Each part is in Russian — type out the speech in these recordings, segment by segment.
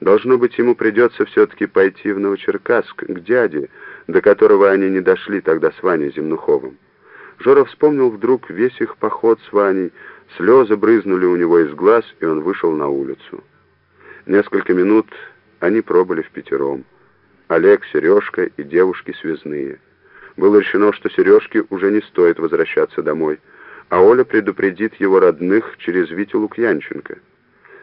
Должно быть, ему придется все-таки пойти в Новочеркасск, к дяде, до которого они не дошли тогда с Ваней Земнуховым. Жора вспомнил вдруг весь их поход с Ваней, слезы брызнули у него из глаз, и он вышел на улицу. Несколько минут они пробыли в пятером. Олег, Сережка и девушки связные. Было решено, что Сережке уже не стоит возвращаться домой, а Оля предупредит его родных через Витю Лукьянченко.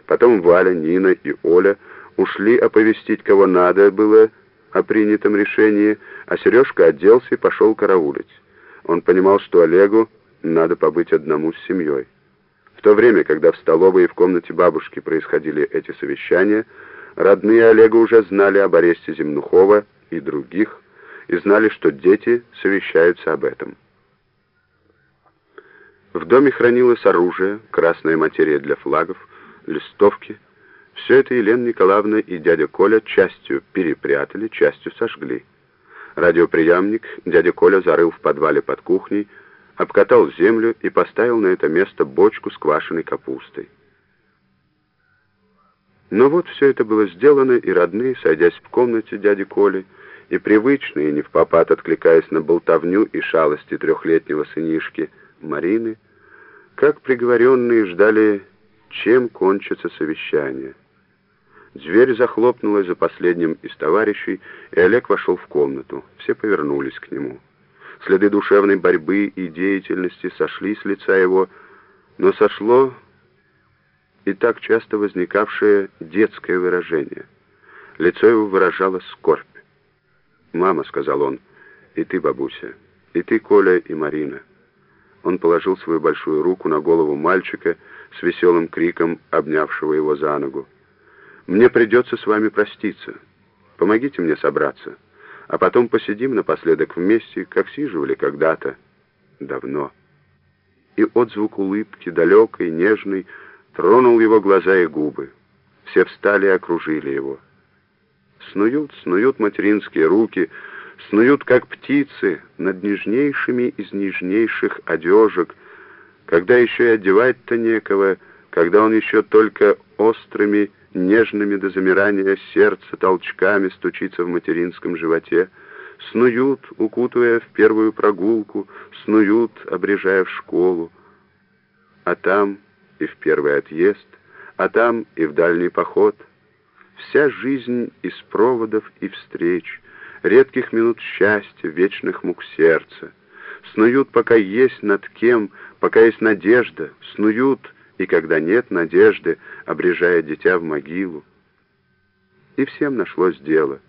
Потом Валя, Нина и Оля ушли оповестить, кого надо было о принятом решении, а Сережка оделся и пошел караулить. Он понимал, что Олегу надо побыть одному с семьей. В то время, когда в столовой и в комнате бабушки происходили эти совещания, родные Олега уже знали об аресте Земнухова и других, и знали, что дети совещаются об этом. В доме хранилось оружие, красная материя для флагов, листовки. Все это Елена Николаевна и дядя Коля частью перепрятали, частью сожгли. Радиоприемник дядя Коля зарыл в подвале под кухней, обкатал землю и поставил на это место бочку с квашеной капустой. Но вот все это было сделано, и родные, сойдясь в комнате дяди Коли, и привычные, не в попад откликаясь на болтовню и шалости трехлетнего сынишки Марины, как приговоренные ждали, чем кончится совещание. Дверь захлопнулась за последним из товарищей, и Олег вошел в комнату. Все повернулись к нему. Следы душевной борьбы и деятельности сошли с лица его, но сошло и так часто возникавшее детское выражение. Лицо его выражало скорбь. «Мама», — сказал он, — «и ты, бабуся, и ты, Коля, и Марина». Он положил свою большую руку на голову мальчика с веселым криком, обнявшего его за ногу. Мне придется с вами проститься. Помогите мне собраться, а потом посидим напоследок вместе, как сиживали когда-то, давно». И отзвук улыбки, далекой, нежной, тронул его глаза и губы. Все встали и окружили его. Снуют, снуют материнские руки, снуют, как птицы, над нежнейшими из нежнейших одежек, когда еще и одевать-то некого, когда он еще только острыми, нежными до замирания сердца толчками стучится в материнском животе, снуют, укутывая в первую прогулку, снуют, обрежая в школу. А там и в первый отъезд, а там и в дальний поход. Вся жизнь из проводов и встреч, редких минут счастья, вечных мук сердца. Снуют, пока есть над кем, пока есть надежда, снуют, и когда нет надежды, обрежая дитя в могилу. И всем нашлось дело.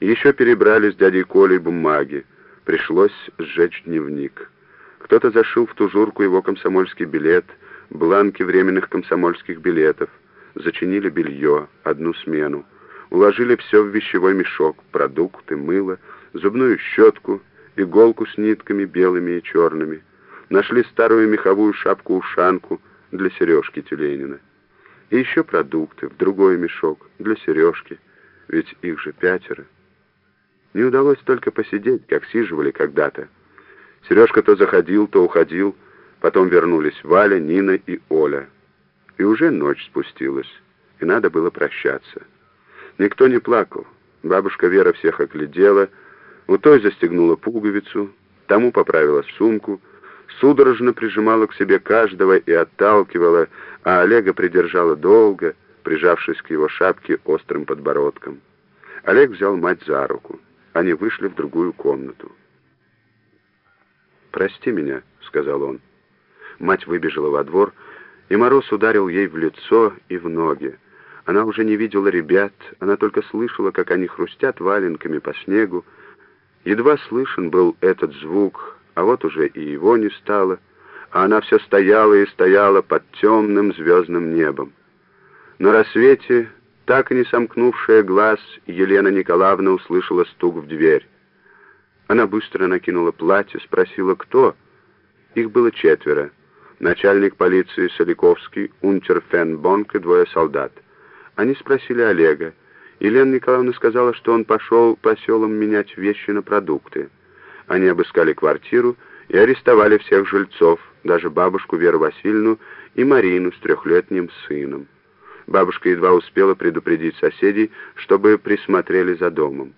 Еще перебрали с дядей Колей бумаги, пришлось сжечь дневник. Кто-то зашил в тужурку его комсомольский билет, бланки временных комсомольских билетов, зачинили белье, одну смену, уложили все в вещевой мешок, продукты, мыло, зубную щетку, иголку с нитками белыми и черными, нашли старую меховую шапку-ушанку, для Сережки Тюленина. И еще продукты в другой мешок для Сережки, ведь их же пятеро. Не удалось только посидеть, как сиживали когда-то. Сережка то заходил, то уходил, потом вернулись Валя, Нина и Оля. И уже ночь спустилась, и надо было прощаться. Никто не плакал. Бабушка Вера всех оглядела, у той застегнула пуговицу, тому поправила сумку — судорожно прижимала к себе каждого и отталкивала, а Олега придержала долго, прижавшись к его шапке острым подбородком. Олег взял мать за руку. Они вышли в другую комнату. «Прости меня», — сказал он. Мать выбежала во двор, и мороз ударил ей в лицо и в ноги. Она уже не видела ребят, она только слышала, как они хрустят валенками по снегу. Едва слышен был этот звук, а вот уже и его не стало, а она все стояла и стояла под темным звездным небом. На рассвете, так и не сомкнувшая глаз, Елена Николаевна услышала стук в дверь. Она быстро накинула платье, спросила, кто. Их было четверо. Начальник полиции Соликовский, унтер Фен Бонк и двое солдат. Они спросили Олега. Елена Николаевна сказала, что он пошел по селам менять вещи на продукты. Они обыскали квартиру и арестовали всех жильцов, даже бабушку Веру Васильевну и Марину с трехлетним сыном. бабушка едва успела предупредить соседей, чтобы присмотрели за домом.